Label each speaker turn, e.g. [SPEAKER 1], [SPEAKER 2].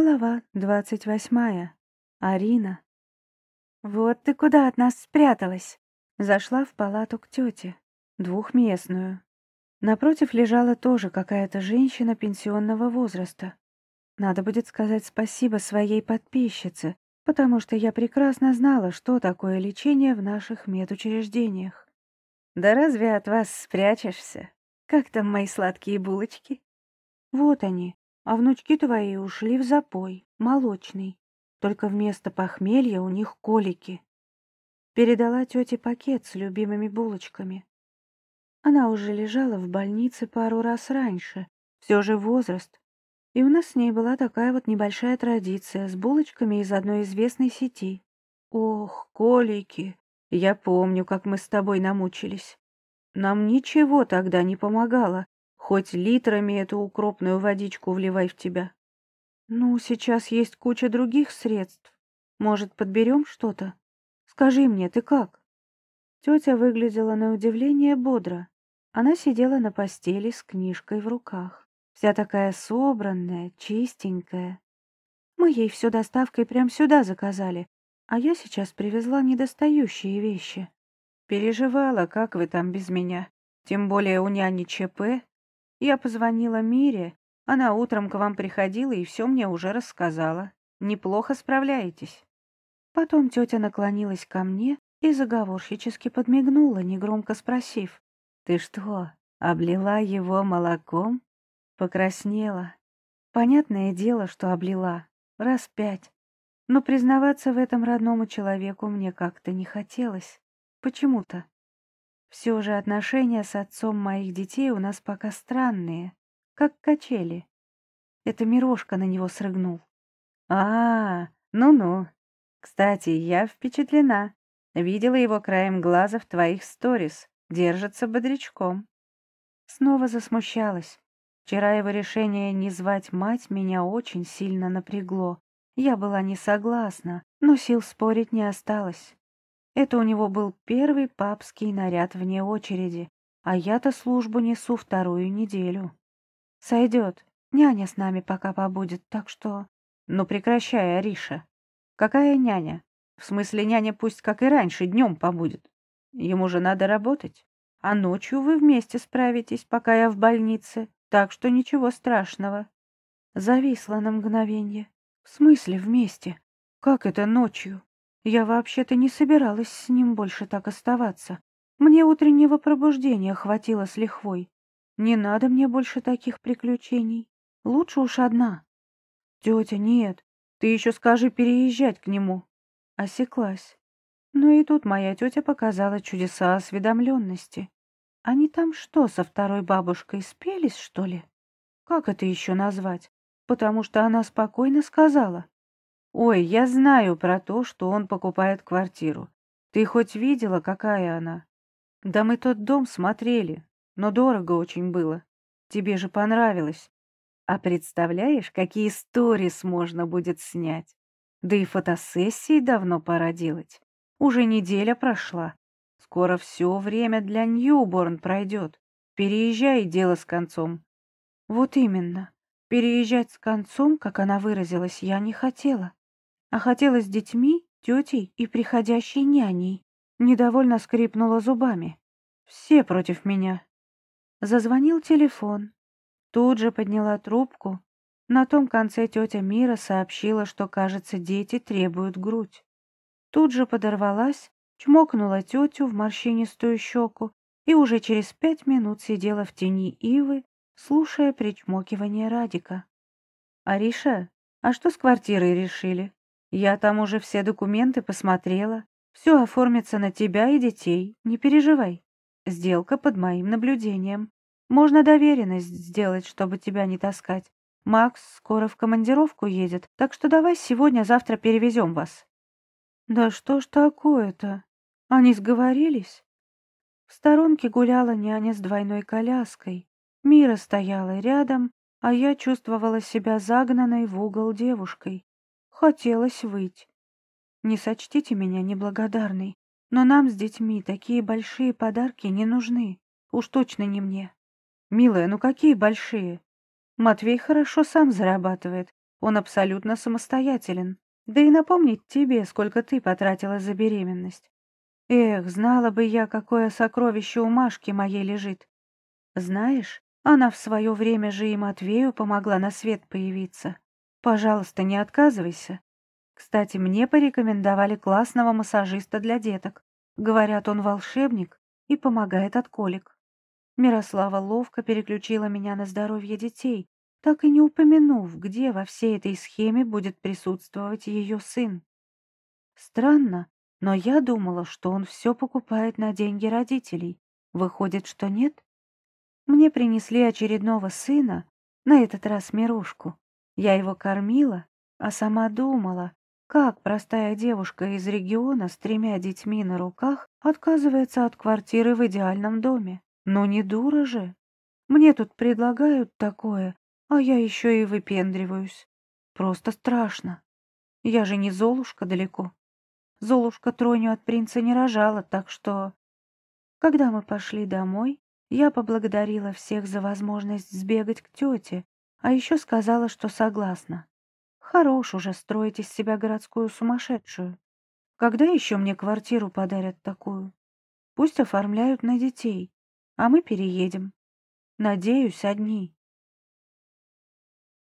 [SPEAKER 1] Глава двадцать восьмая. Арина. «Вот ты куда от нас спряталась?» Зашла в палату к тете, двухместную. Напротив лежала тоже какая-то женщина пенсионного возраста. Надо будет сказать спасибо своей подписчице, потому что я прекрасно знала, что такое лечение в наших медучреждениях. «Да разве от вас спрячешься? Как там мои сладкие булочки?» «Вот они, а внучки твои ушли в запой, молочный. Только вместо похмелья у них колики. Передала тете пакет с любимыми булочками. Она уже лежала в больнице пару раз раньше, все же возраст. И у нас с ней была такая вот небольшая традиция с булочками из одной известной сети. Ох, колики! Я помню, как мы с тобой намучились. Нам ничего тогда не помогало, Хоть литрами эту укропную водичку вливай в тебя. Ну, сейчас есть куча других средств. Может, подберем что-то? Скажи мне, ты как? Тетя выглядела на удивление бодро. Она сидела на постели с книжкой в руках. Вся такая собранная, чистенькая. Мы ей все доставкой прямо сюда заказали, а я сейчас привезла недостающие вещи. Переживала, как вы там без меня. Тем более у няни ЧП, я позвонила Мире, она утром к вам приходила и все мне уже рассказала. Неплохо справляетесь. Потом тетя наклонилась ко мне и заговорщически подмигнула, негромко спросив. «Ты что, облила его молоком?» Покраснела. Понятное дело, что облила. Раз пять. Но признаваться в этом родному человеку мне как-то не хотелось. Почему-то. Все же отношения с отцом моих детей у нас пока странные, как качели. Это Мирошка на него срыгнул. А, ну-ну. Кстати, я впечатлена. Видела его краем глаза в твоих сторис. Держится бодрячком. Снова засмущалась. Вчера его решение не звать мать меня очень сильно напрягло. Я была не согласна, но сил спорить не осталось. Это у него был первый папский наряд вне очереди, а я-то службу несу вторую неделю. Сойдет, няня с нами пока побудет, так что... Ну прекращай, Ариша. Какая няня? В смысле, няня пусть, как и раньше, днем побудет. Ему же надо работать. А ночью вы вместе справитесь, пока я в больнице, так что ничего страшного. Зависла на мгновение. В смысле вместе? Как это ночью? Я вообще-то не собиралась с ним больше так оставаться. Мне утреннего пробуждения хватило с лихвой. Не надо мне больше таких приключений. Лучше уж одна. Тетя, нет, ты еще скажи переезжать к нему. Осеклась. Но и тут моя тетя показала чудеса осведомленности. Они там что, со второй бабушкой спелись, что ли? Как это еще назвать? Потому что она спокойно сказала. Ой, я знаю про то, что он покупает квартиру. Ты хоть видела, какая она? Да мы тот дом смотрели, но дорого очень было. Тебе же понравилось. А представляешь, какие сторис можно будет снять? Да и фотосессии давно пора делать. Уже неделя прошла. Скоро все время для Ньюборн пройдет. Переезжай, дело с концом. Вот именно. Переезжать с концом, как она выразилась, я не хотела а хотела с детьми, тетей и приходящей няней. Недовольно скрипнула зубами. Все против меня. Зазвонил телефон. Тут же подняла трубку. На том конце тетя Мира сообщила, что, кажется, дети требуют грудь. Тут же подорвалась, чмокнула тетю в морщинистую щеку и уже через пять минут сидела в тени ивы, слушая причмокивание Радика. «Ариша, а что с квартирой решили?» Я там уже все документы посмотрела. Все оформится на тебя и детей, не переживай. Сделка под моим наблюдением. Можно доверенность сделать, чтобы тебя не таскать. Макс скоро в командировку едет, так что давай сегодня-завтра перевезем вас». «Да что ж такое-то? Они сговорились?» В сторонке гуляла няня с двойной коляской. Мира стояла рядом, а я чувствовала себя загнанной в угол девушкой. Хотелось выть. Не сочтите меня неблагодарной, но нам с детьми такие большие подарки не нужны. Уж точно не мне. Милая, ну какие большие? Матвей хорошо сам зарабатывает. Он абсолютно самостоятелен. Да и напомнить тебе, сколько ты потратила за беременность. Эх, знала бы я, какое сокровище у Машки моей лежит. Знаешь, она в свое время же и Матвею помогла на свет появиться. Пожалуйста, не отказывайся. Кстати, мне порекомендовали классного массажиста для деток. Говорят, он волшебник и помогает от колик. Мирослава ловко переключила меня на здоровье детей, так и не упомянув, где во всей этой схеме будет присутствовать ее сын. Странно, но я думала, что он все покупает на деньги родителей. Выходит, что нет? Мне принесли очередного сына, на этот раз Мирушку. Я его кормила, а сама думала, как простая девушка из региона с тремя детьми на руках отказывается от квартиры в идеальном доме. Ну не дура же. Мне тут предлагают такое, а я еще и выпендриваюсь. Просто страшно. Я же не Золушка далеко. Золушка тройню от принца не рожала, так что... Когда мы пошли домой, я поблагодарила всех за возможность сбегать к тете, а еще сказала, что согласна. Хорош уже строить из себя городскую сумасшедшую. Когда еще мне квартиру подарят такую? Пусть оформляют на детей а мы переедем. Надеюсь, одни.